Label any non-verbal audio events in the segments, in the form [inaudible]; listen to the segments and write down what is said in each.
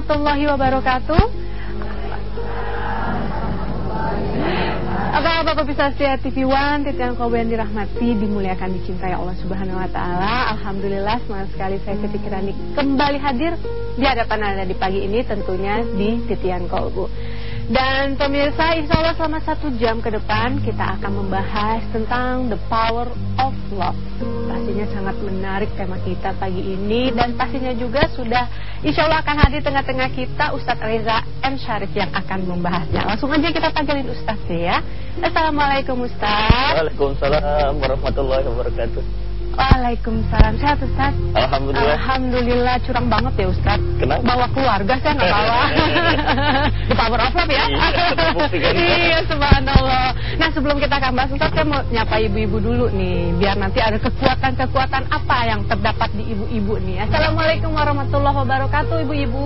Warahmatullahi wabarakatuh. Apa kabar pemirsa setia TV One, titian yang dirahmati, dimuliakan, dicintai Allah Subhanahu Wa Taala. Alhamdulillah semangat sekali saya ketika kembali hadir di hadapan anda di pagi ini, tentunya di titian kolbu. Dan pemirsa, insya Allah selama satu jam ke depan kita akan membahas tentang the power of love. Pastinya sangat menarik tema kita pagi ini dan pastinya juga sudah insya Allah akan hadir tengah-tengah kita Ustadz Reza M. Syarif yang akan membahasnya. Langsung aja kita panggilin Ustadz ya. Assalamualaikum Ustadz. Waalaikumsalam warahmatullahi wabarakatuh. Waalaikumsalam. Sehat Ustaz? Alhamdulillah. Alhamdulillah curang banget ya Ustaz. Kenapa? Bawa keluarga saya nggak bawa. [laughs] The power of love ya. Iya, [laughs] iya, subhanallah. Nah sebelum kita akan bahas Ustaz, saya mau nyapa ibu-ibu dulu nih, biar nanti ada kekuatan-kekuatan apa yang terdapat di ibu-ibu nih. Assalamualaikum warahmatullahi wabarakatuh, ibu-ibu.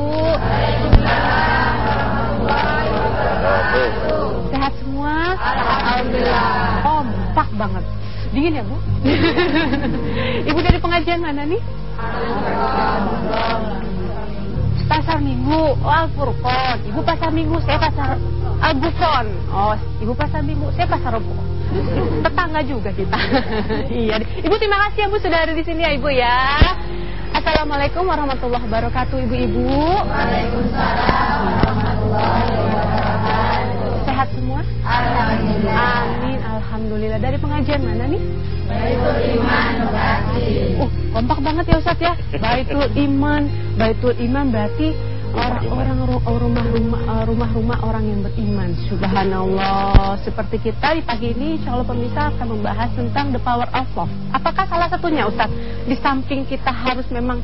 Sehat semua? Alhamdulillah. Banget. Dingin ya Bu? [laughs] Ibu dari pengajian mana nih? Pasar Minggu, oh Al-Furqon. Ibu pasar Minggu, saya pasar Al-Gufron. Oh, Ibu pasar Minggu, saya pasar Rebo. Tetangga juga kita. [laughs] iya. Ibu terima kasih ya Bu sudah ada di sini ya Ibu ya. Assalamualaikum warahmatullahi wabarakatuh Ibu-ibu. Waalaikumsalam warahmatullahi wabarakatuh. Sehat semua? Alhamdulillah. Alhamdulillah. Dari pengajian mana nih? Baitul Iman berarti. Uh, kompak banget ya Ustaz ya. Baitul Iman, Baitul Iman berarti orang-orang rumah-rumah rumah-rumah orang yang beriman. Subhanallah. Seperti kita di pagi ini insya Allah pemirsa akan membahas tentang the power of love. Apakah salah satunya Ustaz? Di samping kita harus memang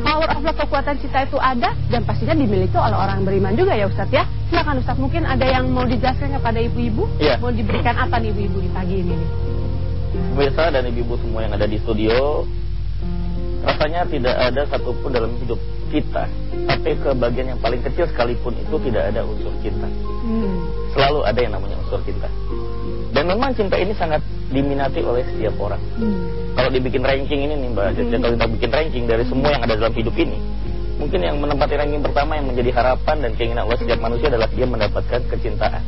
power of love kekuatan cinta itu ada dan pastinya dimiliki oleh orang beriman juga ya Ustaz ya. Silakan Ustaz, mungkin ada yang mau dijelaskan kepada ibu-ibu? Iya. Mau diberikan apa nih ibu-ibu di pagi ini nih? Pemirsa dan ibu-ibu semua yang ada di studio, rasanya tidak ada satupun dalam hidup kita, sampai ke bagian yang paling kecil sekalipun itu tidak ada unsur cinta. Hmm. Selalu ada yang namanya unsur cinta. Dan memang cinta ini sangat diminati oleh setiap orang. Hmm. Kalau dibikin ranking ini nih Mbak Hmm. kalau kita bikin ranking dari semua yang ada dalam hidup ini, mungkin yang menempati ranking pertama yang menjadi harapan dan keinginan Allah setiap manusia adalah dia mendapatkan kecintaan.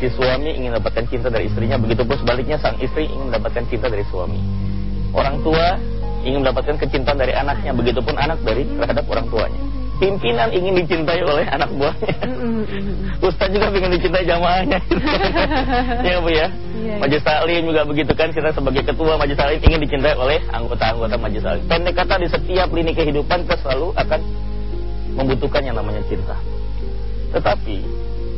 Si suami ingin mendapatkan cinta dari istrinya, begitu pun sebaliknya sang istri ingin mendapatkan cinta dari suami. Orang tua ingin mendapatkan kecintaan dari anaknya, begitu pun anak dari terhadap orang tuanya. Pimpinan ingin dicintai oleh anak buahnya. Ustaz juga ingin dicintai jamaahnya. [laughs] ya Bu ya. Iya, iya. Majelis Taklim juga begitu kan kita sebagai ketua Majelis Taklim ingin dicintai oleh anggota-anggota Majelis Taklim. Pendek kata di setiap lini kehidupan kita selalu akan membutuhkan yang namanya cinta. Tetapi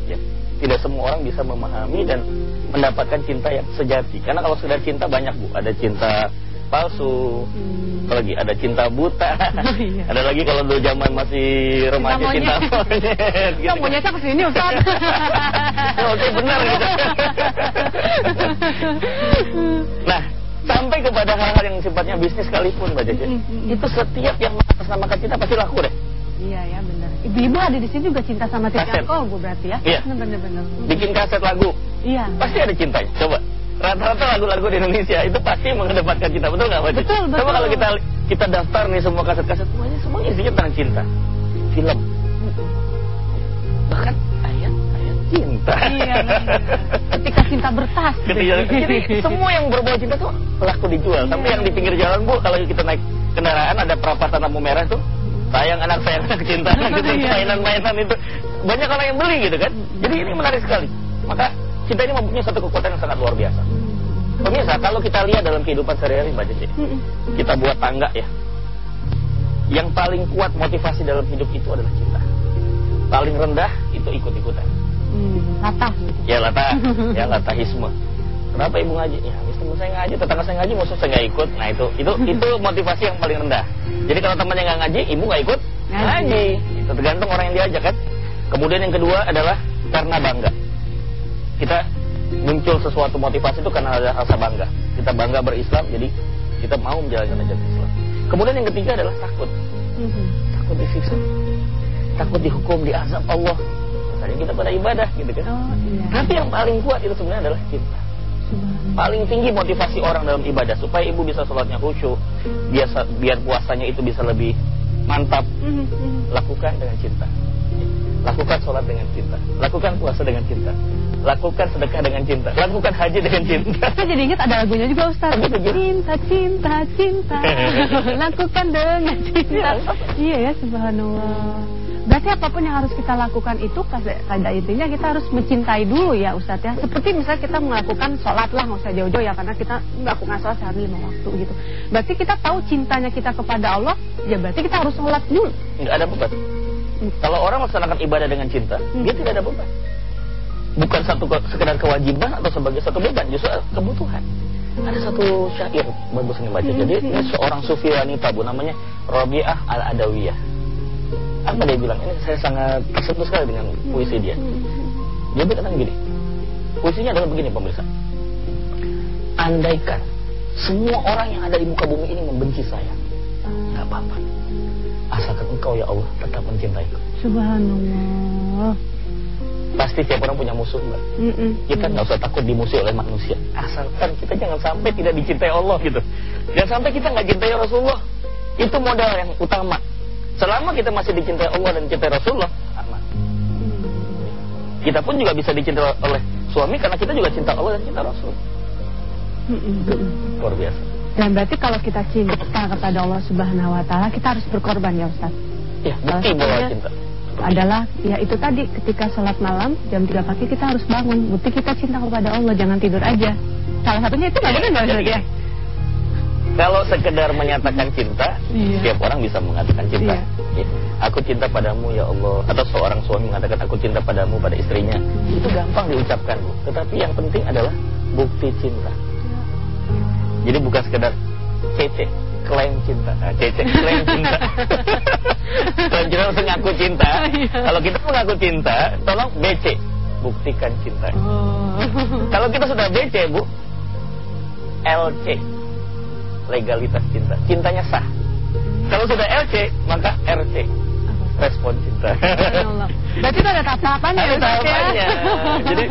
ya, tidak semua orang bisa memahami dan mendapatkan cinta yang sejati. Karena kalau sekedar cinta banyak Bu, ada cinta palsu, Hmm. apalagi ada cinta buta, [laughs] Oh, iya. ada lagi kalau dulu zaman masih remaja Cinta cinta monyet. Kita kan. monyetnya ke sini Ustaz. [laughs] Oke benar gitu. [laughs] nah, sampai kepada hal-hal yang sifatnya bisnis sekalipun Mbak mm. Itu setiap yang mengatasnamakan cinta pasti laku deh. Iya ya benar. Ibu-ibu ada di sini juga cinta sama. Titian Kolbu berarti ya? Iya. Benar-benar. Bikin kaset lagu, Iya. pasti ada cintanya. Coba. Rata-rata lagu-lagu di Indonesia itu pasti mengedepankan cinta, betul nggak Cece? Betul, betul. Coba kalau kita kita daftar nih semua kaset-kaset semuanya semuanya isinya tentang cinta. Film. Bahkan ayat-ayat cinta. Iya. benar. Ketika cinta bertas. Ketika, jadi semua yang berbau cinta tuh laku dijual. Iya. yang di pinggir jalan bu, kalau kita naik kendaraan ada perapatan lampu merah tuh, sayang anak sayang anak cinta gitu, [laughs] Iya. mainan-mainan itu banyak orang yang beli gitu kan. Jadi ini menarik sekali. Maka cinta ini mempunyai satu kekuatan yang sangat luar biasa. Pemirsa, kalau kita lihat dalam kehidupan sehari-hari Mbak Cici, kita buat tangga ya. Yang paling kuat motivasi dalam hidup itu adalah cinta. Paling rendah itu ikut-ikutan. Hmm, latah gitu. Ya latah, [laughs] ya latahisme. Kenapa ibu ngaji? Ya habis teman saya ngaji, tetangga saya ngaji, maksud saya nggak ikut. Nah itu, itu, [laughs] itu motivasi yang paling rendah. Jadi kalau temannya nggak ngaji, ibu nggak ikut Ngaji. ngaji. Itu tergantung orang yang diajak kan. Kemudian yang kedua adalah karena bangga. Kita muncul sesuatu motivasi itu karena ada rasa bangga. Kita bangga berislam, jadi kita mau menjalankan ajaran Islam. Kemudian yang ketiga adalah takut. Mhm. Takut disiksa. Takut dihukum, diazab Allah. Makanya kita pada ibadah gitu kan. Oh iya. Tapi yang paling kuat itu sebenarnya adalah cinta. Paling tinggi motivasi orang dalam ibadah supaya ibu bisa sholatnya khusyuk, biasa biar puasanya itu bisa lebih mantap. Mhm, mhm. Lakukan dengan cinta. Lakukan sholat dengan cinta. Lakukan puasa dengan cinta. Lakukan sedekah dengan cinta. Lakukan haji dengan cinta. [laughs] Saya jadi ingat ada lagunya juga Ustaz. Cinta, cinta, cinta. [laughs] Lakukan dengan cinta. Iya ya, subhanallah. Berarti apa pun yang harus kita lakukan itu pada intinya kita harus mencintai dulu ya Ustadz ya. Seperti misalnya kita melakukan sholat lah, nggak usah jauh-jauh ya karena kita melakukan sholat sehari lima waktu gitu. Berarti kita tahu cintanya kita kepada Allah, ya berarti kita harus sholat dulu. Nggak ada beban. Kalau orang melaksanakan ibadah dengan cinta, dia tidak ada beban. Bukan satu ke- sekedar kewajiban atau sebagai satu beban, justru kebutuhan. Ada satu syair bagus nih baca. Jadi ini seorang sufi wanita bu namanya Robiah Al Adawiyah. Apa dia bilang? Ini saya sangat tersentuh sekali dengan puisi dia. Dia berkata gini. Puisinya adalah begini pemirsa. Andaikan semua orang yang ada di muka bumi ini membenci saya, nggak apa-apa. Asalkan engkau ya Allah tetap mencintaiku. Subhanallah. Pasti tiap orang punya musuh mbak. Mm-mm. Kita nggak usah takut dimusuhi oleh manusia. Asalkan kita jangan sampai tidak dicintai Allah gitu. Jangan sampai kita nggak cintai Rasulullah. Itu modal yang utama. Selama kita masih dicintai Allah dan dicintai Rasulullah, aman. Kita pun juga bisa dicintai oleh suami karena kita juga cinta Allah dan cinta Rasul. Itu luar biasa. Dan berarti kalau kita cinta kepada Allah Subhanahu Wa Taala, kita harus berkorban ya Ustaz. Ya, bukti bahwa cinta. Adalah ya itu tadi ketika sholat malam jam 3 pagi kita harus bangun. Bukti kita cinta kepada Allah, jangan tidur aja. Salah satunya itu nggak benar nggak ya? Kalau sekedar menyatakan cinta, Iya. setiap orang bisa mengatakan cinta. Iya. Ya, Aku cinta padamu ya Allah. Atau seorang suami mengatakan aku cinta padamu pada istrinya. Itu gampang diucapkan, Bu. Tetapi yang penting adalah bukti cinta. Jadi bukan sekedar cece, klaim cinta. Nah, cece, klaim cinta. [laughs] klaim cinta langsung ngaku cinta. Iya. Kalau kita mengaku cinta, tolong BC, buktikan cinta. Oh. Kalau kita sudah BC, Bu, LC, legalitas cinta. Cintanya sah. Kalau sudah LC, maka RC, respon cinta. Berarti itu ada tahap-tahapannya ya Ada Ustaz ya? tahapannya. Jadi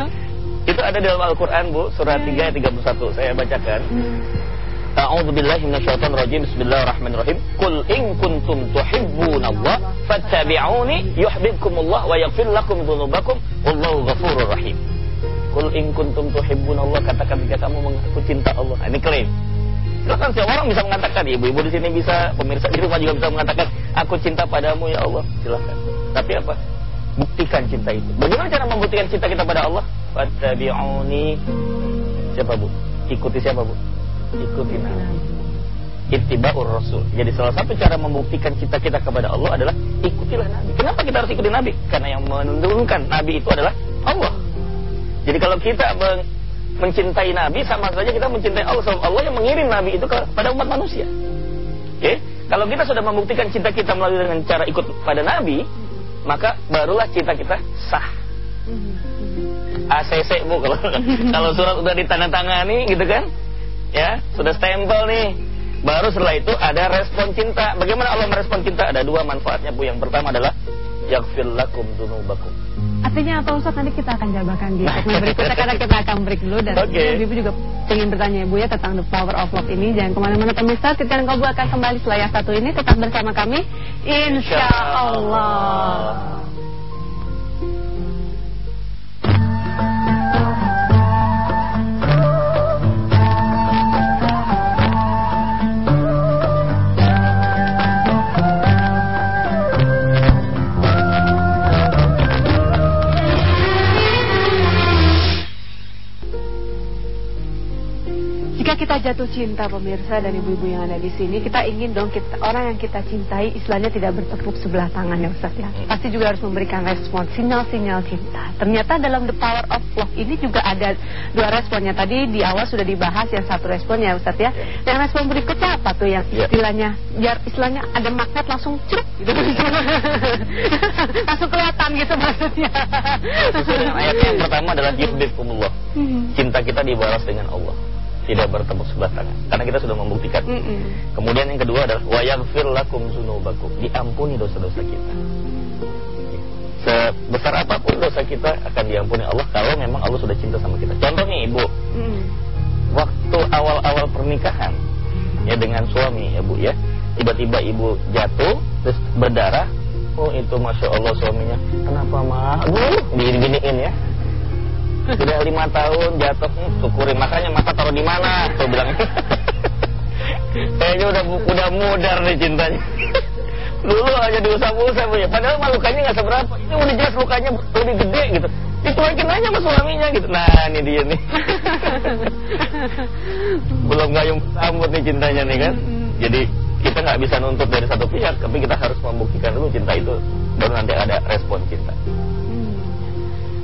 itu ada dalam Al-Qur'an, Bu, surat 3 ayat 31. Saya bacakan. A'udzu billahi minasyaitonir rajim. Bismillahirrahmanirrahim. Qul in kuntum tuhibbunallah fattabi'uni yuhibbukumullah wa yaghfir lakum dzunubakum wallahu ghafurur rahim. Qul in kuntum tuhibbunallah katakan jika kamu mengaku cinta Allah. Nah, ini klaim. Silakan siapa orang bisa mengatakan, ibu-ibu di sini bisa, pemirsa di rumah juga bisa mengatakan, aku cinta padamu ya Allah. Silakan. Tapi apa? Buktikan cinta itu. Bagaimana cara membuktikan cinta kita pada Allah? Fattabi'uni. Siapa bu? Ikuti siapa bu? Ikuti Nabi. Ittiba'ur Rasul. Jadi salah satu cara membuktikan cinta kita kepada Allah adalah ikutilah Nabi. Kenapa kita harus ikuti Nabi? Karena yang menurunkan Nabi itu adalah Allah. Jadi kalau kita men- mencintai Nabi sama saja kita mencintai Allah. Sebab Allah yang mengirim Nabi itu kepada umat manusia. Oke? Kalau kita sudah membuktikan cinta kita melalui dengan cara ikut pada Nabi, maka barulah cinta kita sah. ACC bu kalau kalau surat udah ditandatangani gitu kan, ya sudah stempel nih. Baru setelah itu ada respon cinta. Bagaimana Allah merespon cinta? Ada dua manfaatnya bu. Yang pertama adalah yaghfir lakum dzunubakum. Artinya apa Ustaz? Nanti kita akan jabarkan di segmen [laughs] berikutnya karena kita akan break dulu dan Oke. Ibu juga ingin bertanya Ibu ya tentang the power of love ini. Jangan ke mana-mana pemirsa, kita dan akan kembali setelah yang satu ini tetap bersama kami. Insya Allah. Kita jatuh cinta pemirsa dan ibu-ibu yang ada di sini, kita ingin dong kita, orang yang kita cintai istilahnya tidak bertepuk sebelah tangan ya Ustaz ya. Pasti juga harus memberikan respon, sinyal-sinyal cinta. Ternyata dalam the power of love ini juga ada dua responnya. Tadi di awal sudah dibahas yang satu respon ya Ustaz ya. Dan respon berikutnya apa tuh yang Ya. istilahnya biar istilahnya ada magnet langsung cuk gitu. [laughs] langsung kelihatan gitu maksudnya. Ayatnya yang pertama adalah yuhibbukumullah. Hmm. Cinta kita dibalas dengan Allah. Tidak bertepuk sebelah tangan. Karena kita sudah membuktikan. Mm-mm. Kemudian yang kedua adalah wa yaghfir lakum dzunubakum. Diampuni dosa-dosa kita. Sebesar apa pun dosa kita akan diampuni Allah kalau memang Allah sudah cinta sama kita. Contohnya Ibu, Mm. waktu awal-awal pernikahan ya dengan suami ya Bu ya. tiba-tiba ibu jatuh terus berdarah oh itu masya Allah suaminya kenapa mah aduh digini-giniin ya sudah lima tahun jatuh hmm, syukurin. Makanya mata taruh di mana? Tuh bilang. Kayaknya udah udah mudar nih cintanya. Dulu aja diusap-usap ya padahal mah lukanya nggak seberapa. Ini udah jelas lukanya lebih gede gitu. Dicuekin aja sama suaminya gitu. Nah ini dia nih. Belum gayung sambut nih cintanya nih kan. Jadi kita nggak bisa nuntut dari satu pihak tapi kita harus membuktikan dulu cinta itu. Baru nanti ada respon cinta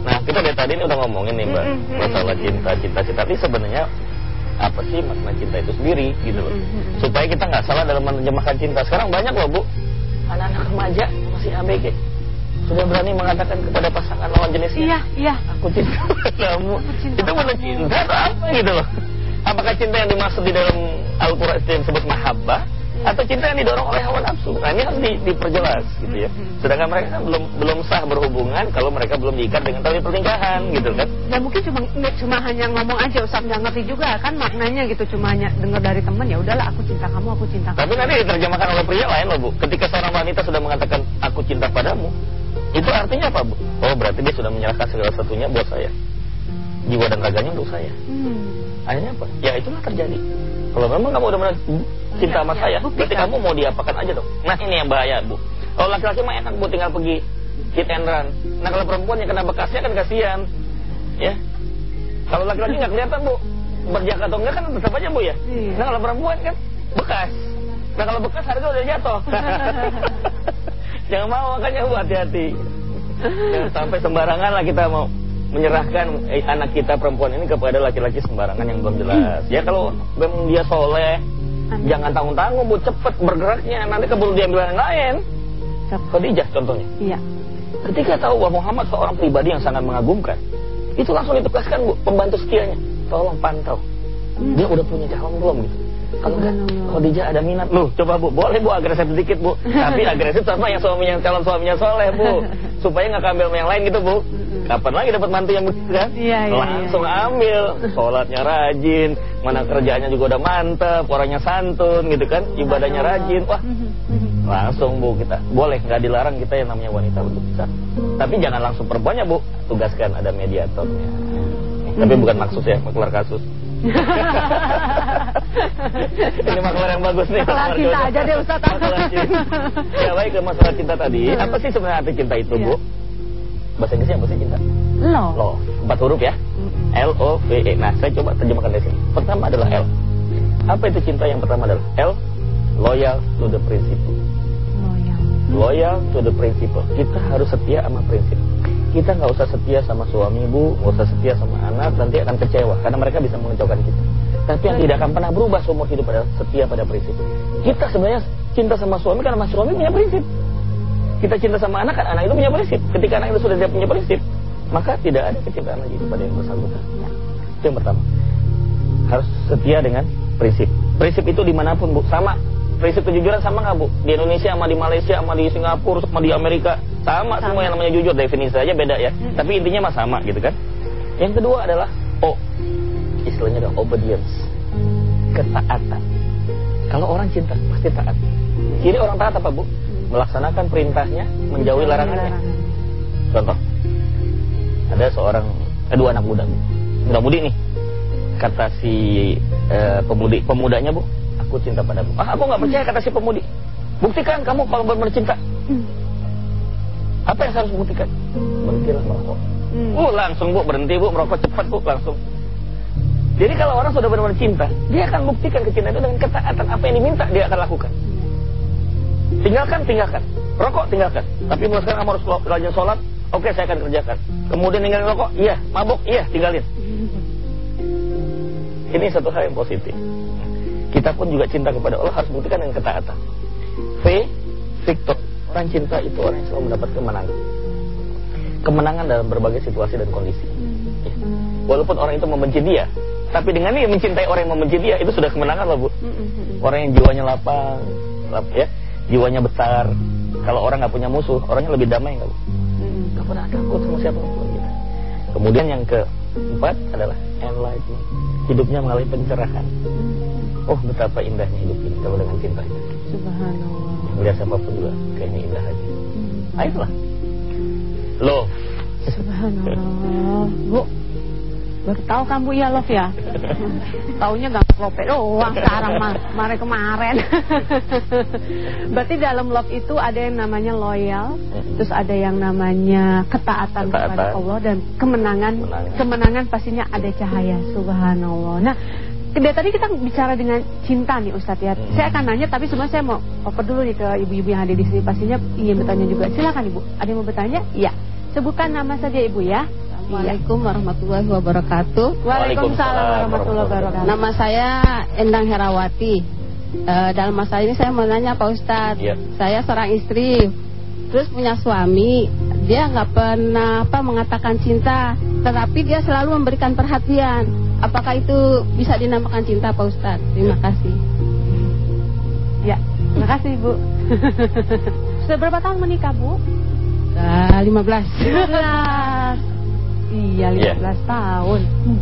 nah kita dari tadi ini udah ngomongin nih mbak masalah cinta cinta cinta. Tapi sebenarnya apa sih makna cinta itu sendiri gitu loh. Supaya kita nggak salah dalam menerjemahkan cinta. Sekarang banyak loh bu. Anak-anak remaja masih ABG sudah berani mengatakan kepada pasangan lawan jenisnya? Iya, iya. aku cinta [laughs] cinta itu benar cinta atau apa gitu loh? Apakah cinta yang dimaksud di dalam Al-Quran itu yang disebut mahabbah atau cinta yang didorong oleh hawa nafsu nah ini harus di, diperjelas gitu ya sedangkan mereka kan belum belum sah berhubungan kalau mereka belum diikat dengan tali pernikahan gitu kan Dan mungkin cuma cuma hanya ngomong aja Ustaz nggak ngerti juga kan maknanya gitu cuma hanya dengar dari temen ya udahlah aku cinta kamu aku cinta kamu. Tapi nanti diterjemahkan oleh pria lain loh bu. Ketika seorang wanita sudah mengatakan aku cinta padamu, itu artinya apa bu? Oh berarti dia sudah menyerahkan segala sesuatunya buat saya. Jiwa dan raganya untuk saya. Hmm. Akhirnya apa? Ya itulah terjadi. Kalau memang kamu udah cinta sama ya, saya, berarti kamu mau diapakan aja dong. Nah ini yang bahaya bu. Kalau laki-laki mah enak bu tinggal pergi hit and run. Nah kalau perempuan yang kena bekasnya kan kasihan. Ya. Kalau laki-laki nggak kelihatan bu, berjaka atau enggak kan tetap aja bu ya. Iya. Nah kalau perempuan kan bekas. Nah kalau bekas harga udah jatuh. [laughs] Jangan mau makanya bu hati-hati. Jangan sampai sembarangan lah kita mau menyerahkan eh, anak kita perempuan ini kepada laki-laki sembarangan yang belum jelas. Ya kalau memang dia soleh, Amin. jangan tanggung-tanggung bu, cepet bergeraknya. Nanti keburu diambil orang lain. Khadijah contohnya. Iya. Ketika tahu bahwa Muhammad seorang pribadi yang sangat mengagumkan, itu langsung ditugaskan bu pembantu setianya, tolong pantau. Dia udah punya calon belum gitu. Kalau enggak. Khadijah ada minat. Loh, coba bu, boleh bu agresif sedikit bu. [laughs] Tapi agresif sama yang suaminya calon suaminya soleh bu, [laughs] supaya nggak ambil yang lain gitu bu. Kapan lagi dapat mantu yang begitu kan? Iya, iya, Langsung iya. ambil. Sholatnya rajin, mana kerjaannya juga udah mantep, orangnya santun gitu kan, ibadahnya rajin. Wah, langsung bu kita. Boleh nggak dilarang kita yang namanya wanita untuk bisa. Tapi jangan langsung perempuannya bu. Tugaskan ada mediatornya. Tapi bukan maksud ya maklar kasus. [laughs] Ini maklar yang bagus nih maklar cinta aja deh, Ustaz. Cinta. ya baik ke masalah cinta tadi apa sih sebenarnya arti cinta itu bu? Iya. Bahasa Inggrisnya apa sih cinta Lo. love empat huruf ya L O V E nah saya coba terjemahkan dari sini pertama adalah L apa itu cinta yang pertama adalah L loyal to the principle Loyal. loyal to the principle. Kita harus setia sama prinsip. Kita nggak usah setia sama suami ibu, nggak usah setia sama anak, nanti akan kecewa karena mereka bisa mengecewakan kita. Tapi yang tidak akan pernah berubah seumur hidup adalah setia pada prinsip. Kita sebenarnya cinta sama suami karena mas suami punya prinsip. Kita cinta sama anak kan anak itu punya prinsip. Ketika anak itu sudah tidak punya prinsip, maka tidak ada kecintaan lagi kepada yang bersangkutan. Itu yang pertama. Harus setia dengan prinsip. Prinsip itu di mana pun bu sama. Prinsip kejujuran sama nggak bu? Di Indonesia sama di Malaysia sama di Singapura sama di Amerika sama, semua yang namanya jujur definisi saja beda ya. Tapi intinya mah sama gitu kan. Yang kedua adalah O. Istilahnya adalah obedience. Ketaatan. Kalau orang cinta pasti taat. Ciri orang taat apa bu? Melaksanakan perintahnya, menjauhi larangannya. Contoh, ada seorang eh, dua anak muda, muda mudi nih. Kata si eh, pemudi, pemudanya bu, aku cinta padamu. Ah, aku nggak percaya kata si pemudi. Buktikan kamu kalau benar cinta. Apa yang saya harus buktikan? Berhentilah merokok. Uh, langsung bu berhenti bu merokok cepat bu langsung. Jadi kalau orang sudah benar-benar cinta, dia akan buktikan kecintaan itu dengan ketaatan apa yang diminta dia akan lakukan. Tinggalkan, tinggalkan. Rokok, tinggalkan. Tapi mulai sekarang kamu harus rajin sholat, oke saya akan kerjakan. Kemudian tinggalin rokok, iya. Mabuk, iya, tinggalin. Ini satu hal yang positif. Kita pun juga cinta kepada Allah harus buktikan dengan ketaatan. V, Victor. Orang cinta itu orang yang selalu mendapat kemenangan. Kemenangan dalam berbagai situasi dan kondisi. Ya. Walaupun orang itu membenci dia, tapi dengan dia mencintai orang yang membenci dia, itu sudah kemenangan loh bu. Orang yang jiwanya lapang, lap, ya, jiwanya besar. Kalau orang nggak punya musuh, orangnya lebih damai nggak bu? Nggak pernah takut sama siapa pun gitu. Kemudian yang keempat adalah enlightenment. Hidupnya mengalami pencerahan. Oh betapa indahnya hidup ini kalau dengan cinta itu. Subhanallah. Melihat siapa pun juga kayaknya indah aja. Hmm. Ayolah. Love. Subhanallah. Bu, baru tahu kan Bu ya love ya? [laughs] Taunya gak love doang sekarang mah, kemarin kemarin. [laughs] Berarti dalam love itu ada yang namanya loyal, terus ada yang namanya ketaatan, Ketaatan. kepada Allah dan kemenangan. Kemenangan. Kemenangan pastinya ada cahaya. Subhanallah. Nah, dari tadi kita bicara dengan cinta nih Ustadz ya. Hmm. Saya akan nanya tapi sebenarnya saya mau oper dulu nih ke ibu-ibu yang ada di sini. Pastinya ingin bertanya juga. Silakan Ibu. Ada yang mau bertanya? Iya. Sebutkan nama saja Ibu ya. Assalamualaikum warahmatullahi wabarakatuh. Waalaikumsalam warahmatullahi wabarakatuh. Nama saya Endang Herawati. Eh, dalam masalah ini saya mau nanya Pak Ustadz. Iya. Saya seorang istri, terus punya suami. Dia nggak pernah apa mengatakan cinta, tetapi dia selalu memberikan perhatian. Apakah itu bisa dinamakan cinta Pak Ustadz? Terima kasih. Ya, terima kasih Ibu. [laughs] Sudah berapa tahun menikah Bu? Sudah 15. 15. Iya, 15 Iya. tahun. Hmm.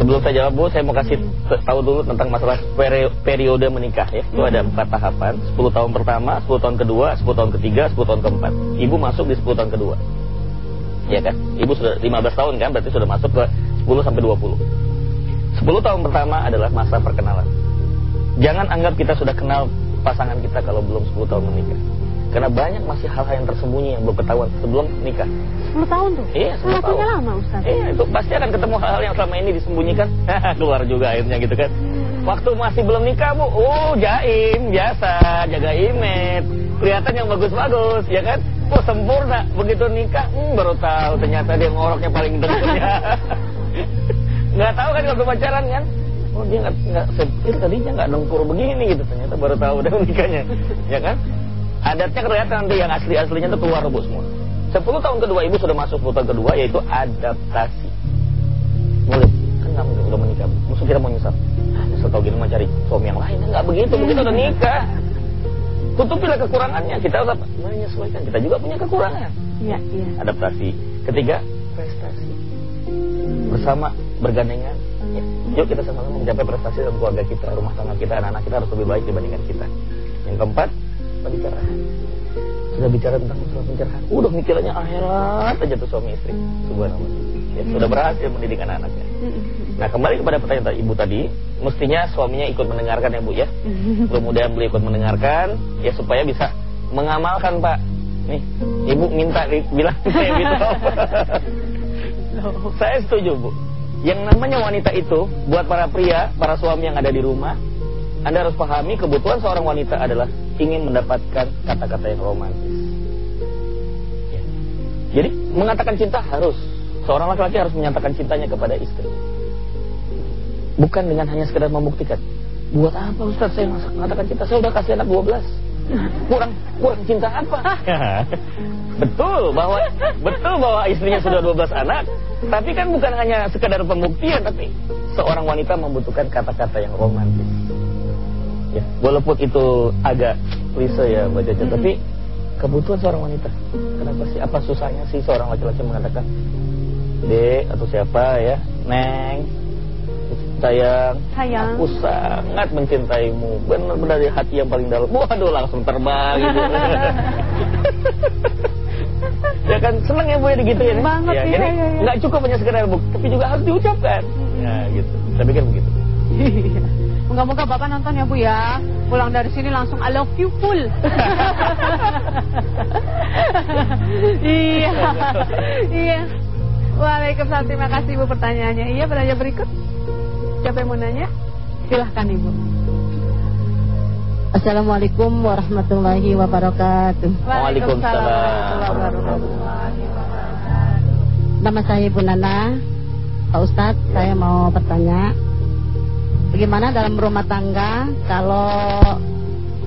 Sebelum saya jawab Bu, saya mau kasih t- tahu dulu tentang masalah peri- periode menikah ya. Itu ada empat tahapan. 10 tahun pertama, 10 tahun kedua, 10 tahun ketiga, 10 tahun keempat. Ibu masuk di 10 tahun kedua. Ya kan? Ibu sudah 15 tahun kan, berarti sudah masuk ke 10 sampai 20. 10 tahun pertama adalah masa perkenalan. Jangan anggap kita sudah kenal pasangan kita kalau belum 10 tahun menikah. Karena banyak masih hal-hal yang tersembunyi yang belum ketahuan sebelum nikah. 10 tahun tuh? Iya, 10 Waktunya tahun. lama Ustaz. Iya, itu pasti akan ketemu hal-hal yang selama ini disembunyikan. [laughs] Keluar juga akhirnya gitu kan. Waktu masih belum nikah, Bu. Oh, jaim, biasa, jaga image. Kelihatan yang bagus-bagus, ya kan? Oh, sempurna. Begitu nikah, hmm, baru tahu ternyata dia ngoroknya paling dengkulnya. [laughs] nggak tahu kan waktu pacaran kan? Oh, dia nggak nggak tadinya nggak dengkur begini gitu. Ternyata baru tahu udah [laughs] nikahnya, ya kan? Adatnya kelihatan nanti yang asli-aslinya itu keluar Bu semua. 10 tahun kedua ibu sudah masuk 10 tahun kedua yaitu adaptasi. Mulai kan kamu udah, menikah. Maksud kita mau nyesal. Ah, nyesal tau gini mau cari suami yang lain. Enggak begitu, begitu udah nikah. Tutupilah kekurangannya. Kita harus menyesuaikan. Kita juga punya kekurangan. Iya, iya. Adaptasi. Ketiga, prestasi. Bersama bergandengan. Ya. Yuk kita sama-sama mencapai prestasi dalam keluarga kita, rumah tangga kita, anak-anak kita harus lebih baik dibandingkan kita. Yang keempat, pencerahan. Sudah bicara tentang masalah pencerahan. Udah mikirannya akhirat aja tuh suami istri. Subhanallah. Ya, sudah berhasil mendidik anak-anaknya. Nah kembali kepada pertanyaan ibu tadi, mestinya suaminya ikut mendengarkan ya bu ya. Mudah-mudahan beliau ikut mendengarkan, ya supaya bisa mengamalkan pak. Nih, ibu minta bilang [laughs] saya gitu. saya setuju bu. Yang namanya wanita itu, buat para pria, para suami yang ada di rumah, anda harus pahami kebutuhan seorang wanita adalah ingin mendapatkan kata-kata yang romantis. Ya. Jadi mengatakan cinta harus seorang laki-laki harus menyatakan cintanya kepada istri. Bukan dengan hanya sekedar membuktikan. Buat apa Ustaz saya mengatakan cinta? Saya udah kasih anak 12. Kurang kurang cinta apa? [laughs] betul bahwa betul bahwa istrinya sudah 12 anak, tapi kan bukan hanya sekedar pembuktian tapi seorang wanita membutuhkan kata-kata yang romantis. Ya, walaupun itu agak klise ya Mbak Caca, tapi kebutuhan seorang wanita. Kenapa sih? Apa susahnya sih seorang laki-laki mengatakan Dek atau siapa ya, Neng, sayang, Sayang. aku sangat mencintaimu, benar-benar dari hati yang paling dalam. Waduh, langsung terbang gitu. [laughs] ya kan seneng ya bu ya digituin. Banget, ya, jadi iya, iya. nggak cukup hanya sekedar bu, tapi juga harus diucapkan. Ya gitu. Saya pikir begitu. [laughs] Moga-moga Bapak nonton ya Bu ya. Pulang dari sini langsung I love you full. [laughs] iya. Iya. Waalaikumsalam. Terima kasih Ibu pertanyaannya. Iya, pertanyaan berikut. Siapa yang mau nanya? Silahkan Ibu. Assalamualaikum warahmatullahi wabarakatuh. Waalaikumsalam warahmatullahi wabarakatuh. Nama saya Ibu Nana. Pak Ustadz, saya mau bertanya. Bagaimana dalam rumah tangga kalau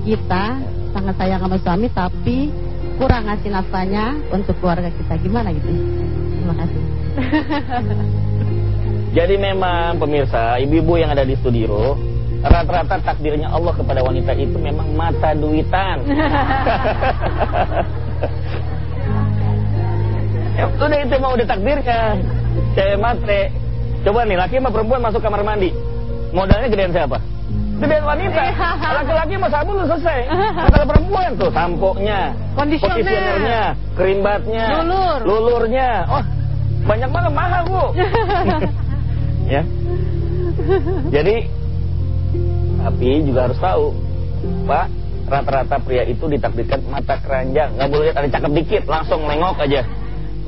kita sangat sayang sama suami tapi kurang ngasih nafkahnya untuk keluarga kita gimana gitu? Terima kasih. [laughs] Jadi memang pemirsa, ibu-ibu yang ada di studio, rata-rata takdirnya Allah kepada wanita itu memang mata duitan. [laughs] ya, udah itu mau udah takdirnya. Cewek matre. Coba nih, laki sama perempuan masuk kamar mandi. Modalnya gedean siapa? Gedean wanita. Laki-laki mah sabun udah selesai. Kalau perempuan tuh sampo-nya, Kondisioner. kondisionernya, kerimbatnya, Lulur. lulurnya. Oh, banyak banget mahal, Bu. [laughs] ya. Jadi tapi juga harus tahu, Pak, rata-rata pria itu ditakdirkan mata keranjang, nggak boleh lihat ada cakep dikit, langsung nengok aja.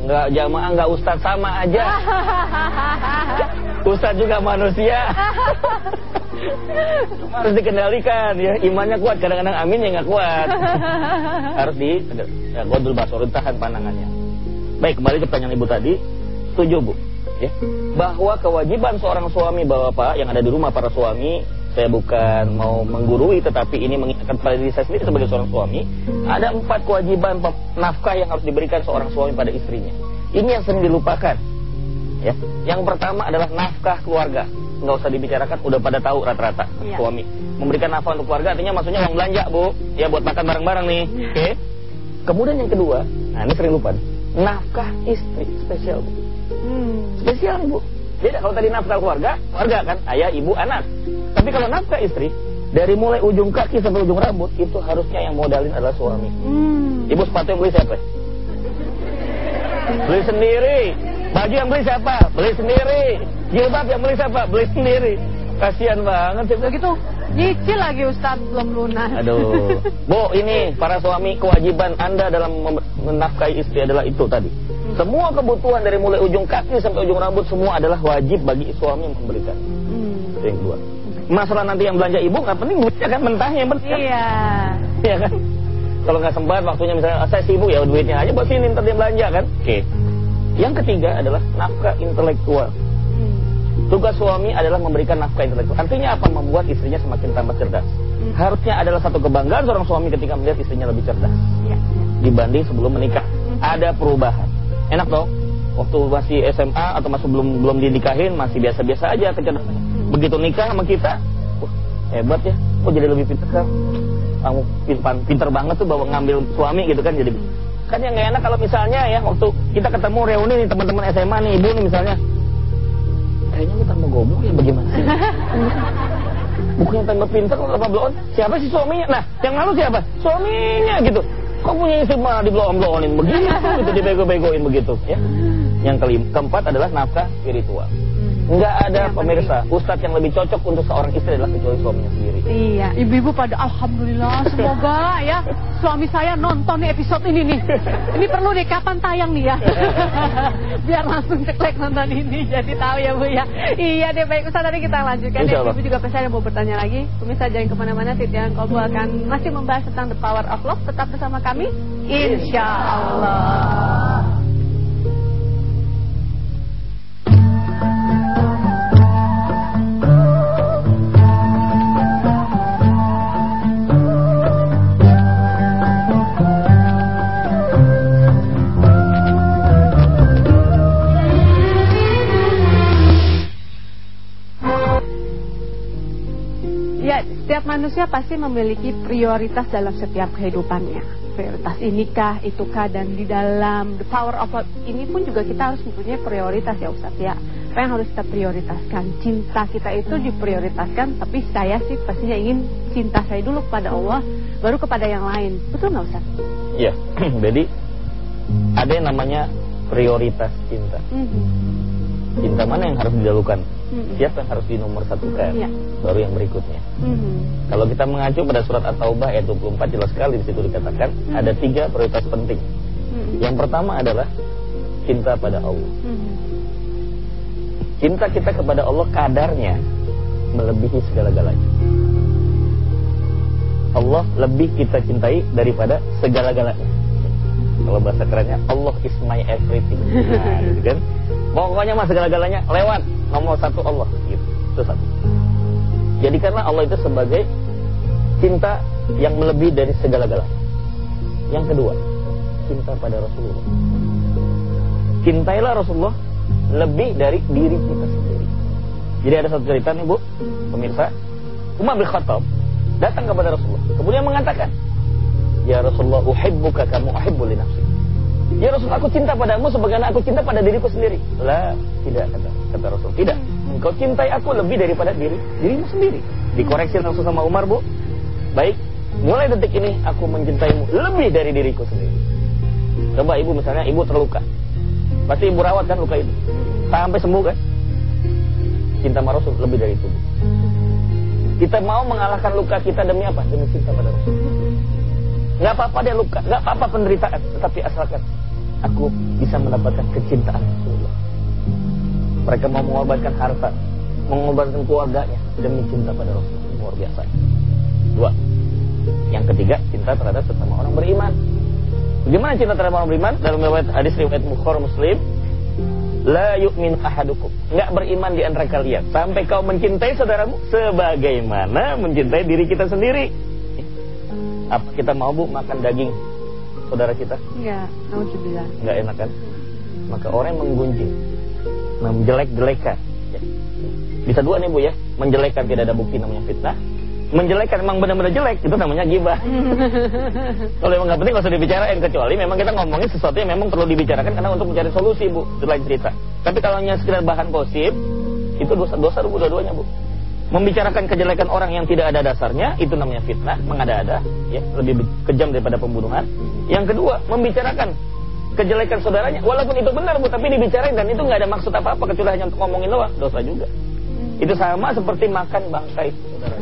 Nggak jamaah, nggak ustad sama aja. [laughs] Ustad juga manusia. [laughs] Harus dikendalikan ya, imannya kuat. Kadang-kadang amin ya nggak kuat. [laughs] harus di ya, godul basur tahan pandangannya. Baik, kembali ke pertanyaan ibu tadi. Setuju bu, ya bahwa kewajiban seorang suami bapak yang ada di rumah para suami saya bukan mau menggurui tetapi ini mengingatkan pada diri saya sendiri sebagai seorang suami ada empat kewajiban nafkah yang harus diberikan seorang suami pada istrinya ini yang sering dilupakan ya. Yang pertama adalah nafkah keluarga. Nggak usah dibicarakan udah pada tahu rata-rata Iya. suami. Memberikan nafkah untuk keluarga artinya maksudnya uang belanja bu. Ya buat makan bareng-bareng nih. Oke. Kemudian yang kedua nah ini sering lupa nafkah istri spesial bu. Hmm. spesial nih bu. Beda kalau tadi nafkah keluarga keluarga kan ayah ibu anak. Tapi kalau nafkah istri dari mulai ujung kaki sampai ujung rambut itu harusnya yang modalin adalah suami. Hmm. ibu sepatu yang beli siapa? Beli sendiri baju yang beli siapa beli sendiri jilbab yang beli siapa beli sendiri kasihan banget sih. Begitu nyicil lagi Ustaz belum lunas. Aduh, [laughs] Bu, ini para suami kewajiban Anda dalam menafkahi istri adalah itu tadi. Semua kebutuhan dari mulai ujung kaki sampai ujung rambut semua adalah wajib bagi suami yang memberikan. Hmm. Yang kedua. Masalah nanti yang belanja ibu nggak penting duitnya kan mentahnya yang penting. Iya. Iya kan? Kalau nggak sempat waktunya misalnya "Ah, saya sibuk ya duitnya aja buat sini ntar dia belanja kan. Oke. Yang ketiga adalah nafkah intelektual. Hmm. Tugas suami adalah memberikan nafkah intelektual. Artinya apa? Membuat istrinya semakin tambah cerdas. Hmm. Harusnya adalah satu kebanggaan seorang suami ketika melihat istrinya lebih cerdas Iya. iya. dibanding sebelum menikah. Ada perubahan. Enak dong. Waktu masih SMA atau masih belum belum dinikahin masih biasa-biasa aja kecerdasannya. Begitu nikah sama kita, wah hebat ya. Kok jadi lebih pintar kan? Kamu pintar banget tuh bawa ngambil suami gitu kan jadi kan yang nggak enak kalau misalnya ya waktu kita ketemu reuni nih teman-teman SMA nih ibu nih misalnya. Kayaknya lu tambah goblok ya bagaimana sih? [laughs] bukannya tambah pintar kok apa bloon? Siapa sih suaminya? Nah yang malu siapa? Suaminya gitu. Kok punya istri malah dibelon-belonin begitu gitu dibego-begoin begitu ya. Yang kelima keempat adalah nafkah spiritual nggak ada Yang pemirsa ustadz yang lebih cocok untuk seorang istri adalah kecuali suaminya sendiri Iya, ibu-ibu pada alhamdulillah semoga ya suami saya nonton nih episode ini nih. Ini perlu deh kapan tayang nih ya. [laughs] Biar langsung ceklek nonton ini jadi tahu ya Bu ya. Iya deh baik Ustaz tadi kita lanjutkan ya. Ibu juga pasti ada mau bertanya lagi. Pemirsa jangan ke mana-mana Sitian Kolbu akan masih membahas tentang the power of love. Tetap bersama kami. Insya Allah. Setiap manusia pasti memiliki prioritas dalam setiap kehidupannya. Prioritas inikah, itukah, dan di dalam the power of love ini pun juga kita harus mempunyai prioritas ya Ustaz ya. Apa yang harus kita prioritaskan? Cinta kita itu diprioritaskan, tapi saya sih pastinya ingin cinta saya dulu kepada Allah, baru kepada yang lain. Betul nggak Ustaz? Iya, [clears throat] jadi ada yang namanya prioritas cinta. Mhm. Cinta mana yang harus didahulukan? Mhm. Siapa yang harus di nomor satukan? Iya. Baru yang berikutnya. Mhm. Kalau kita mengacu pada surat At-Taubah ayat 24 jelas sekali di situ dikatakan Hmm. ada tiga prioritas penting. Mhm. Yang pertama adalah cinta pada Allah. Mhm. Cinta kita kepada Allah kadarnya melebihi segala-galanya. Allah lebih kita cintai daripada segala-galanya. Kalau bahasa kerennya Allah is my everything. [laughs] Nah, gitu kan. Pokoknya mah segala-galanya lewat nomor satu Allah gitu. Itu satu. Jadikanlah Allah itu sebagai cinta yang melebihi dari segala-galanya. Yang kedua, cinta pada Rasulullah. Cintailah Rasulullah lebih dari diri kita sendiri. Jadi ada satu cerita nih Bu, pemirsa. Umar bin Khattab datang kepada Rasulullah. Kemudian mengatakan, Ya Rasulullah, uhibbuka kamu uhibbu li nafsi. Ya Rasul, aku cinta padamu sebagaimana aku cinta pada diriku sendiri. Lah, tidak kata kata Rasul. Tidak. Engkau cintai aku lebih daripada diri dirimu sendiri. Dikoreksi langsung sama Umar, Bu. Baik, mulai detik ini aku mencintaimu lebih dari diriku sendiri. Coba ibu misalnya ibu terluka. Pasti ibu rawat kan luka itu. Sampai sembuh kan? Cinta sama Rasul lebih dari itu. Bu. Kita mau mengalahkan luka kita demi apa? Demi cinta pada Rasul. Gak apa-apa dia luka, gak apa-apa penderitaan, tetapi asalkan aku bisa mendapatkan kecintaan Rasulullah. Mereka mau mengorbankan harta, mengorbankan keluarganya demi cinta pada Rasul. Luar biasa. Dua. Yang ketiga, cinta terhadap sesama orang beriman. Bagaimana cinta terhadap orang beriman? Dalam riwayat hadis riwayat Bukhari Muslim, La yu'min ahadukum. Enggak beriman di antara kalian sampai kau mencintai saudaramu sebagaimana mencintai diri kita sendiri. Apa kita mau Bu makan daging saudara kita? Enggak, alhamdulillah. Enggak enak kan? Maka orang yang menggunjing, menjelek-jelekan. ya. Bisa dua nih Bu ya, menjelekan tidak ada bukti namanya fitnah. Menjelekan emang benar-benar jelek itu namanya gibah. [laughs] Kalau emang nggak penting nggak usah dibicarain kecuali memang kita ngomongin sesuatu yang memang perlu dibicarakan karena untuk mencari solusi bu, itu lain cerita. Tapi kalau hanya sekedar bahan gosip itu dosa-dosa bu dua-duanya bu. Membicarakan kejelekan orang yang tidak ada dasarnya itu namanya fitnah, mengada-ada, ya lebih kejam daripada pembunuhan. Yang kedua, membicarakan kejelekan saudaranya, walaupun itu benar bu, tapi dibicarain dan itu nggak ada maksud apa-apa kecuali hanya untuk ngomongin doang, dosa juga. Itu sama seperti makan bangkai saudara.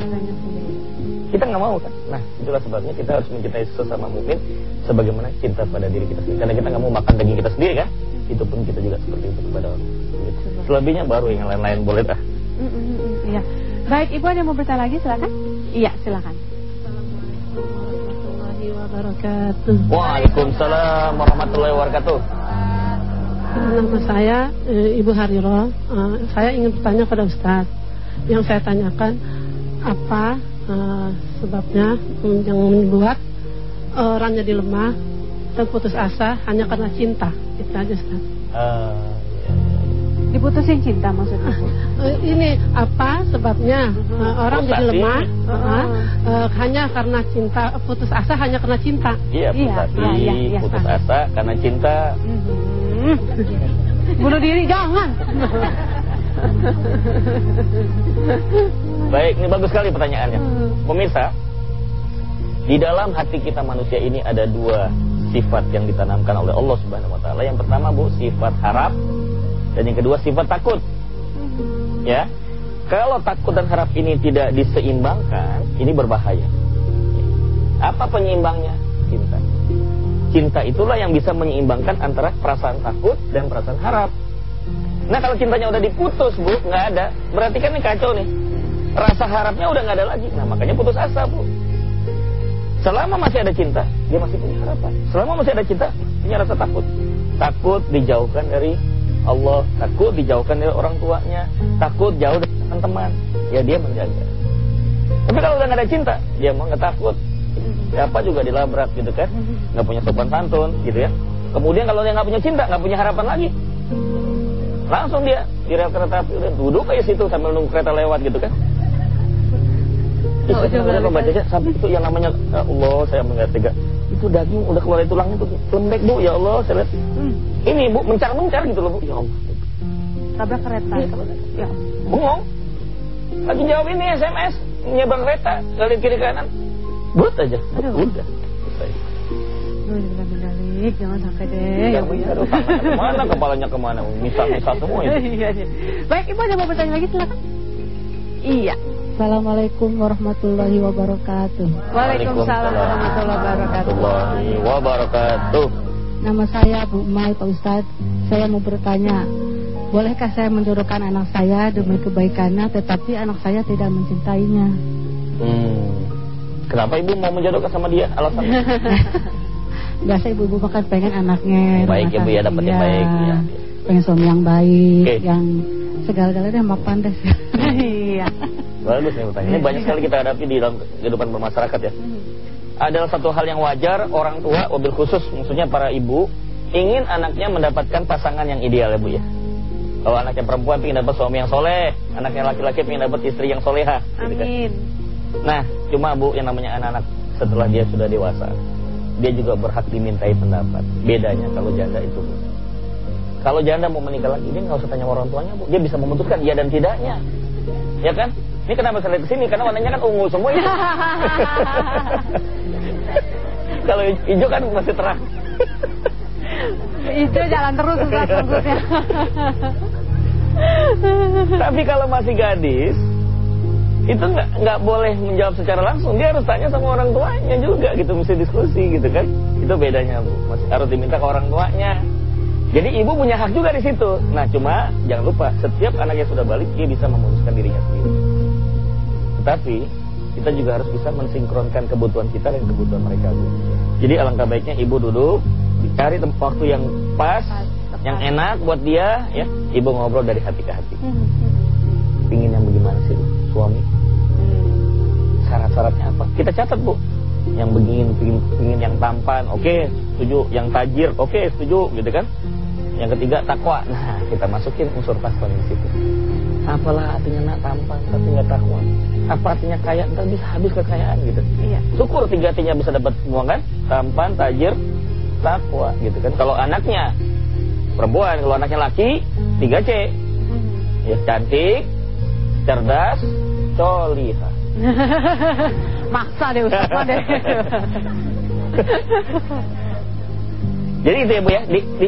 Kita nggak mau kan? Nah, itulah sebabnya kita harus mencintai sesama mukmin sebagaimana cinta pada diri kita sendiri. Karena kita nggak mau makan daging kita sendiri kan? Itu pun kita juga seperti itu kepada orang. Selebihnya baru yang lain-lain boleh mm, mm, mm, Iya. Baik, Ibu ada yang mau bertanya lagi silakan? Iya, silakan. warahmatullahi wabarakatuh. Waalaikumsalam warahmatullahi wabarakatuh. Nama saya eh, Ibu Hariro. Eh, saya ingin bertanya pada Ustaz. Yang saya tanyakan apa eh, sebabnya yang membuat orang jadi lemah dan putus asa hanya karena cinta. Itu aja Ustaz. Diputusin cinta maksudnya. Bu? Eh, ini apa sebabnya eh, orang jadi Frustasi. lemah eh, eh, hanya karena cinta putus asa hanya karena cinta. Iya, Iya, frustasi, iya, iya, iya, putus Pak. asa karena cinta. Mhm. Bunuh diri jangan. Baik, ini bagus sekali pertanyaannya. Pemirsa, di dalam hati kita manusia ini ada dua sifat yang ditanamkan oleh Allah Subhanahu wa taala. Yang pertama, Bu, sifat harap dan yang kedua sifat takut. Ya. Kalau takut dan harap ini tidak diseimbangkan, ini berbahaya. Apa penyeimbangnya? Cinta. Cinta itulah yang bisa menyeimbangkan antara perasaan takut dan perasaan harap. Nah kalau cintanya udah diputus bu, nggak ada, berarti kan ini kacau nih. Rasa harapnya udah nggak ada lagi. Nah makanya putus asa bu. Selama masih ada cinta, dia masih punya harapan. Selama masih ada cinta, punya rasa takut. Takut dijauhkan dari Allah, takut dijauhkan dari orang tuanya, takut jauh dari teman-teman. Ya dia menjaga. Tapi kalau udah nggak ada cinta, dia mau nggak takut. Siapa juga dilabrak gitu kan, nggak punya sopan santun gitu ya. Kemudian kalau dia nggak punya cinta, nggak punya harapan lagi, langsung dia di rel kereta api udah duduk aja situ sambil nunggu kereta lewat gitu kan. Oh, membacanya sampai itu yang namanya ya Allah saya mengerti. Itu daging udah keluar dari tulangnya tuh lembek bu ya Allah saya lihat. Hmm. Ini bu mencar-mencar gitu loh bu ya Allah. Tabrak kereta. Ya. Bengong. Lagi jawab ini SMS nyebrang kereta dari kiri kanan. But aja. Aduh. udah. Selesai. Duh, dibalik, jangan sampai deh. Ya, ya. Aduh, ke mana, kepalanya ke mana, misal-misal semua itu. [laughs] Iya, iya. Baik, Ibu ada mau bertanya lagi silakan. Iya. Assalamualaikum warahmatullahi wabarakatuh. Waalaikumsalam warahmatullahi wabarakatuh. Wabarakatuh. Nama saya Bu Mai Pak Ustadz. Saya mau bertanya, bolehkah saya menjodohkan anak saya demi kebaikannya, tetapi anak saya tidak mencintainya? Hmm. Kenapa ibu mau menjodohkan sama dia? Alasannya? [laughs] Biasa ibu-ibu makan pengen anaknya Baik, Ibu, ya, dapat yang baik, ya. pengen suami yang baik, Oke. yang segala-galanya mapan deh. [laughs] Iya. Bagus nih pertanyaan. Ini banyak sekali kita hadapi di dalam kehidupan bermasyarakat ya. Adalah satu hal yang wajar orang tua, wabil khusus maksudnya para ibu ingin anaknya mendapatkan pasangan yang ideal ya bu ya. Kalau anaknya perempuan ingin dapat suami yang soleh, anaknya laki-laki ingin dapat istri yang soleha. gitu kan. Amin. Nah, cuma bu yang namanya anak-anak setelah dia sudah dewasa, dia juga berhak dimintai pendapat. Bedanya kalau janda itu bu. Kalau janda mau menikah lagi, dia nggak usah tanya orang tuanya bu. Dia bisa memutuskan iya dan tidaknya, ya kan? Ini kenapa saya lihat sini? Karena warnanya kan ungu semua itu. [laughs] Kalau hijau kan masih terang. Itu jalan terus [laughs] maksudnya. Tapi kalau masih gadis, itu nggak nggak boleh menjawab secara langsung. Dia harus tanya sama orang tuanya juga gitu, mesti diskusi gitu kan. Itu bedanya bu, masih harus diminta ke orang tuanya. Jadi ibu punya hak juga di situ. Nah cuma jangan lupa setiap anak yang sudah balik dia bisa memutuskan dirinya sendiri. Tetapi kita juga harus bisa mensinkronkan kebutuhan kita dan kebutuhan mereka. Bu. Jadi alangkah baiknya ibu duduk, dicari tempat waktu yang pas, Pas, yang enak buat dia, ya. Ibu ngobrol dari hati ke hati. Hmm, Pingin yang bagaimana sih Bu? suami? hmm. Syarat-syaratnya apa? Kita catat bu. Yang begini, pingin, pingin yang tampan, oke, setuju. Yang tajir, oke, setuju, gitu kan? Yang ketiga takwa. Nah, kita masukin unsur takwa di situ. Apalah artinya nak tampan tapi nggak takwa? Apa artinya kaya? Ntar bisa habis kekayaan gitu. Iya. Syukur tiga tiga bisa dapat semua kan? Tampan, tajir, takwa gitu kan. Kalau anaknya perempuan, kalau anaknya laki, 3 C. Hmm. Ya cantik, cerdas, solihah. [laughs] Maksa deh Ustaz mah deh. [laughs] Jadi itu ya Bu ya, di, di,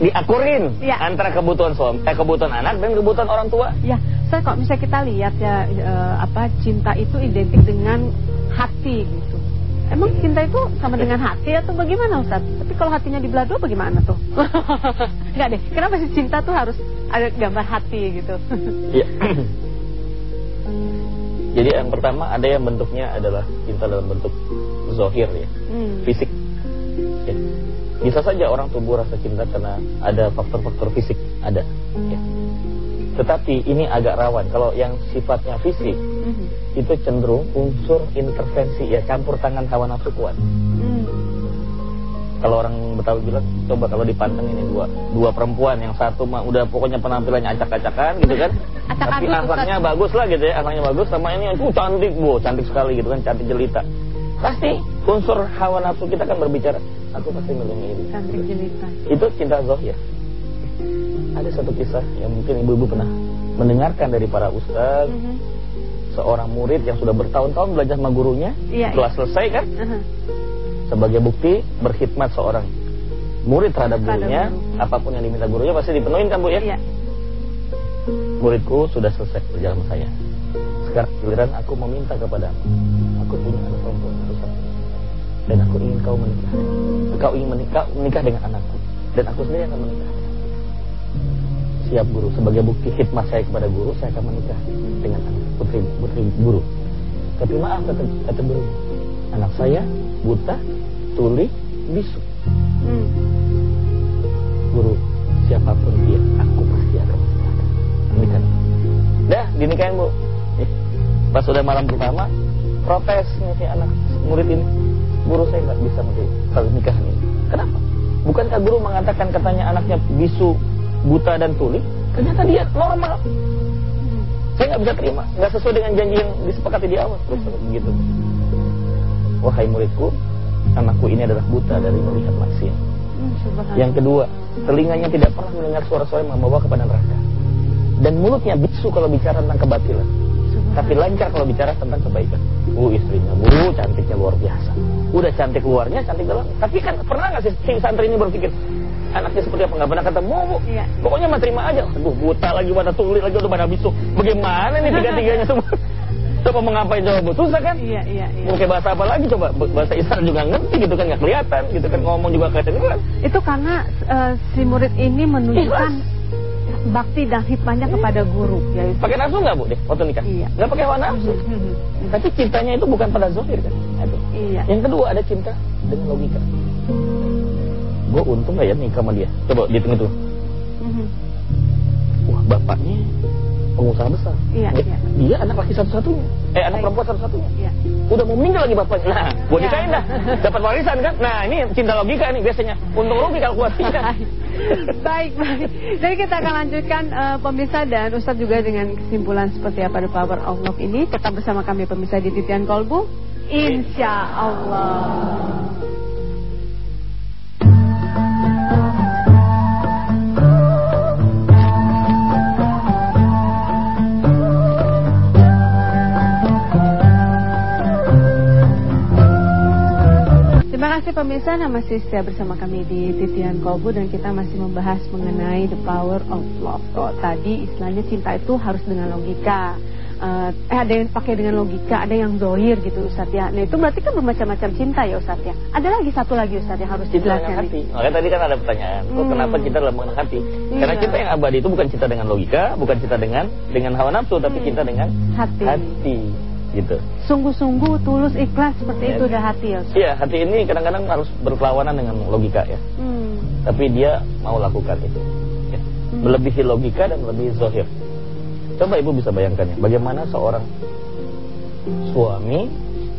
diakurin Iya. antara kebutuhan suami, eh, kebutuhan anak dan kebutuhan orang tua. Ya, saya kok misalnya kita lihat ya eh, apa cinta itu identik dengan hati gitu. Emang cinta itu sama dengan hati atau bagaimana Ustaz? Tapi kalau hatinya dibelah dua bagaimana tuh? [laughs] Enggak deh, kenapa sih cinta tuh harus ada gambar hati gitu? Iya. [clears throat] Jadi yang pertama ada yang bentuknya adalah cinta dalam bentuk zohir ya, Hmm. fisik. Ya. Bisa saja orang tumbuh rasa cinta karena ada faktor-faktor fisik, ada. Ya. Tetapi ini agak rawan. Kalau yang sifatnya fisik Mhm. itu cenderung unsur intervensi ya campur tangan hawa nafsu kuat. Hmm. Kalau orang Betawi bilang, coba kalau dipanteng ini dua dua perempuan, yang satu mah udah pokoknya penampilannya acak-acakan gitu kan, [laughs] tapi akhlaknya Ustaz. bagus lah gitu ya, akhlaknya bagus, sama ini yang uh, cantik bu, cantik sekali gitu kan, cantik jelita. Pasti unsur hawa nafsu kita kan berbicara, aku pasti melindungi jelita. Itu cinta zohir. Ada satu kisah yang mungkin ibu-ibu pernah mendengarkan dari para ustaz, Mhm. seorang murid yang sudah bertahun-tahun belajar sama gurunya, Iya, setelah selesai kan, Aha. sebagai bukti berkhidmat seorang murid terhadap gurunya guru. apa pun yang diminta gurunya pasti dipenuhin kan bu ya Iya. muridku sudah selesai berjalan sama saya sekarang giliran aku meminta kepadamu dan aku ingin kau menikah kau ingin menikah menikah dengan anakku. Dan aku sendiri akan menikah. Siap guru. Sebagai bukti khidmat saya kepada guru saya akan menikah dengan anak putri putri guru. Tapi maaf kata, kata guru. Anak saya buta tuli bisu. Hmm. guru siapa pun dia aku pasti akan menikah menikah dah dinikahin bu. Eh, pas sudah malam pertama protes nih si anak murid ini guru saya nggak bisa menikah nikahan ini. Kenapa? Bukankah guru mengatakan katanya anaknya bisu buta dan tuli ternyata dia normal. Saya nggak bisa terima. Nggak sesuai dengan janji yang disepakati di awal. Terus begitu. Wahai muridku anakku ini adalah buta dari melihat maksiat. Yang kedua, telinganya tidak pernah mendengar suara-suara yang membawa kepada neraka. Dan mulutnya bisu kalau bicara tentang kebatilan. Tapi lancar kalau bicara tentang kebaikan. Bu istrinya, bu cantiknya luar biasa. Udah cantik luarnya, cantik dalam. Tapi kan pernah nggak sih si santri ini berpikir, anaknya seperti apa? Nggak pernah ketemu, bu. Iya. Pokoknya mah terima aja. Aduh, buta lagi, pada tuli lagi, udah pada bisu. Bagaimana nih tiga-tiganya semua? Coba mau [laughs] ngapain coba, bu? Susah kan? Iya, iya, iya. Mau kayak bahasa apa lagi coba? Bahasa Israel juga ngerti gitu kan, nggak kelihatan gitu kan. Ngomong juga kedengeran. Itu karena eh, si murid ini menunjukkan bakti dan hikmahnya kepada guru, yaitu Pakai nafsu nggak bu deh waktu nikah? Iya. Nggak pakai hawa nafsu. [laughs] Tapi cintanya itu bukan pada zohir kan? Itu. Iya. Yang kedua ada cinta dengan logika. Gue untung gak ya nikah sama dia? Coba dihitung itu. Mhm. Wah bapaknya pengusaha besar. Iya, dia, iya. dia anak laki satu-satunya. Eh anak Baik. perempuan satu-satunya. Iya. Udah mau meninggal lagi bapaknya. Nah, gue Iya. nikahin dah. Dapat warisan kan? Nah ini cinta logika nih biasanya. Untung rugi kalkulasinya. [laughs] [laughs] baik, baik. Jadi kita akan lanjutkan eh, pemirsa dan Ustadz juga dengan kesimpulan seperti apa The Power of Love ini. Tetap bersama kami pemirsa di Titian Kolbu. Insya Allah. Pemirsa, nah masih setia bersama kami di Titian Kolbu dan kita masih membahas mengenai the power of love. Oh, tadi istilahnya cinta itu harus dengan logika. Uh, eh ada yang pakai dengan logika, ada yang zohir gitu Ustaz ya. Nah itu berarti kan bermacam-macam cinta ya Ustaz ya. Ada lagi satu lagi Ustaz yang harus Cinta dengan dijelaskan. hati. Makanya tadi kan ada pertanyaan, kok Hmm. kenapa cinta dalam mengenal hati? Karena Iya. cinta yang abadi itu bukan cinta dengan logika, bukan cinta dengan dengan hawa nafsu, tapi Hmm. cinta dengan Hati. hati. Gitu. Sungguh-sungguh, tulus, ikhlas seperti Ya. itu udah hati ya. Iya, hati ini kadang-kadang harus berlawanan dengan logika ya. Hmm. Tapi dia mau lakukan itu. Ya. Hmm. Melebihi logika dan melebihi zohir. Coba ibu bisa bayangkan ya, bagaimana seorang suami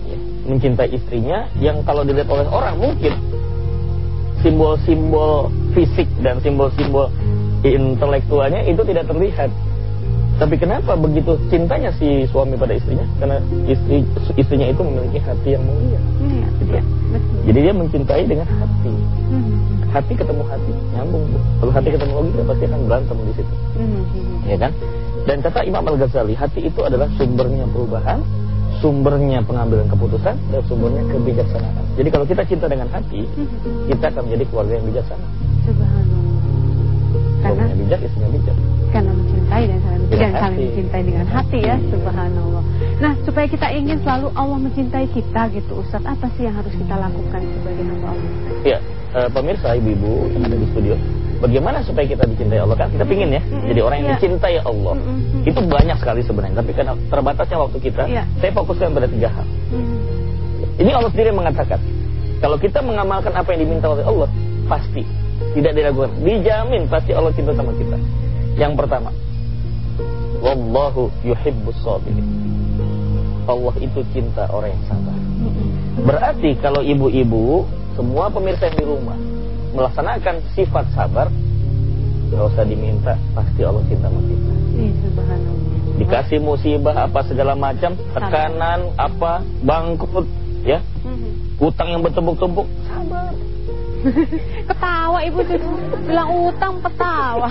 ya, mencintai istrinya yang kalau dilihat oleh orang mungkin simbol-simbol fisik dan simbol-simbol intelektualnya itu tidak terlihat. Tapi kenapa begitu cintanya si suami pada istrinya? Karena istri istrinya itu memiliki hati yang mulia. Iya, Gitu. iya, betul. Jadi dia mencintai dengan hati. Hmm. Hati ketemu hati, nyambung. Bu. Kalau hati ketemu logika pasti akan berantem di situ. Hmm. Ya kan? Dan kata Imam Al-Ghazali, hati itu adalah sumbernya perubahan, sumbernya pengambilan keputusan, dan sumbernya kebijaksanaan. Jadi kalau kita cinta dengan hati, Hmm. kita akan menjadi keluarga yang bijaksana. Subhanallah. Karena bijak, istrinya bijak. Karena mencintai dan saling Dengan dan saling mencintai dengan hati ya subhanallah. Nah, supaya kita ingin selalu Allah mencintai kita gitu Ustaz, apa sih yang harus kita lakukan sebagai hamba Allah? Ya, eh, pemirsa ibu-ibu yang ada di studio, bagaimana supaya kita dicintai Allah kan? Kita pingin ya, jadi orang yang Iya. dicintai Allah. Mm-mm. Itu banyak sekali sebenarnya, tapi karena terbatasnya waktu kita, Iya. saya fokuskan pada tiga hal. Hmm. Ini Allah sendiri mengatakan, kalau kita mengamalkan apa yang diminta oleh Allah, pasti tidak diragukan, dijamin pasti Allah cinta sama kita. Yang pertama, wallahu yuhibbus sabirin. Allah itu cinta orang yang sabar. Berarti kalau ibu-ibu, semua pemirsa yang di rumah melaksanakan sifat sabar, nggak usah diminta, pasti Allah cinta sama kita. Dikasih musibah apa segala macam, tekanan apa, bangkrut, ya, utang yang bertumpuk-tumpuk. [laughs] Ketawa ibu tuh bilang utang ketawa.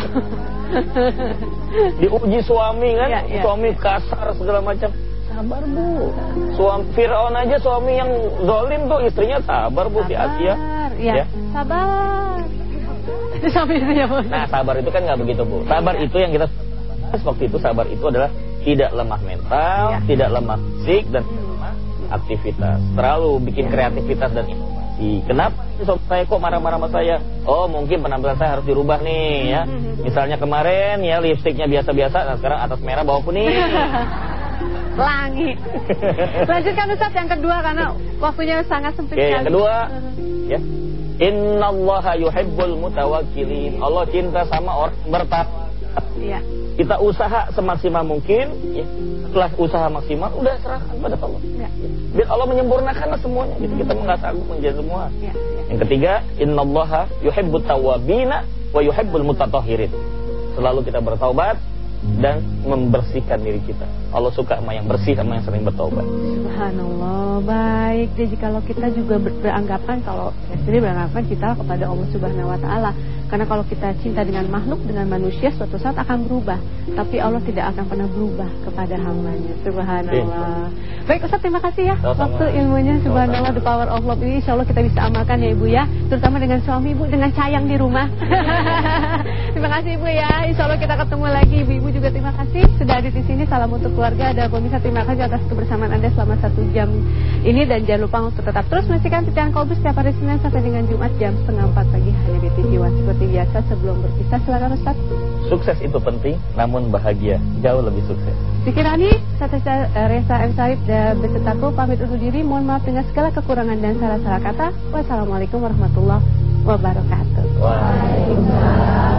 Diuji suami kan, Iya, iya. suami kasar segala macam, sabar bu. Suami Fir'aun aja suami yang zolim tuh istrinya sabar bu di Asia. Sabar, ya. Ya. Sabar. Sampai ya, Bu. [laughs] Nah sabar itu kan nggak begitu bu. Sabar itu yang kita waktu itu sabar itu adalah tidak lemah mental, Ya. tidak lemah fisik dan lemah aktivitas. Terlalu bikin kreativitas dan inovasi. Kenapa sih sob saya kok marah-marah sama saya? Oh mungkin penampilan saya harus dirubah nih ya. [laughs] Misalnya kemarin ya lipstiknya biasa-biasa, nah sekarang atas merah bawah kuning. [laughs] Langi. Lanjutkan Ustaz yang kedua karena waktunya sangat sempit Oke, sekali. yang kedua ya. Innallaha yuhibbul mutawakkilin. Allah cinta sama orang bertakwa. Iya. Kita usaha semaksimal mungkin ya. setelah usaha maksimal udah serahkan pada Allah Iya. biar Allah menyempurnakan semuanya gitu. kita nggak sanggup menjadi semua Iya. iya. yang ketiga innallaha yuhibbut tawwabina wa yuhibbul mutatahhirin selalu kita bertaubat dan membersihkan diri kita Allah suka sama yang bersih sama yang sering bertaubat Subhanallah baik. Jadi kalau kita juga ber- beranggapan kalau saya sendiri beranggapan kita kepada Allah Subhanahu Wa Taala. Karena kalau kita cinta dengan makhluk dengan manusia suatu saat akan berubah. Tapi Allah tidak akan pernah berubah kepada hambanya. Subhanallah. Baik Ustaz terima kasih ya. Sama-sama. waktu ilmunya Subhanallah the power of love ini Insya Allah kita bisa amalkan ya Ibu ya. Terutama dengan suami Ibu dengan sayang di rumah. [laughs] Terima kasih Ibu ya. Insya Allah kita ketemu lagi Ibu-Ibu juga terima kasih sudah hadir di sini. Salam untuk keluarga dan pemirsa terima kasih atas kebersamaan Anda selama satu jam ini dan jangan lupa untuk tetap terus menyaksikan titian kolbus setiap hari Senin sampai dengan Jumat jam setengah empat pagi hanya di TV One seperti biasa sebelum berpisah silakan Ustaz sukses itu penting namun bahagia jauh lebih sukses Dikirani Satya Reza M. Said dan besertaku pamit undur diri mohon maaf dengan segala kekurangan dan salah-salah kata wassalamualaikum warahmatullahi wabarakatuh. Waalaikumsalam.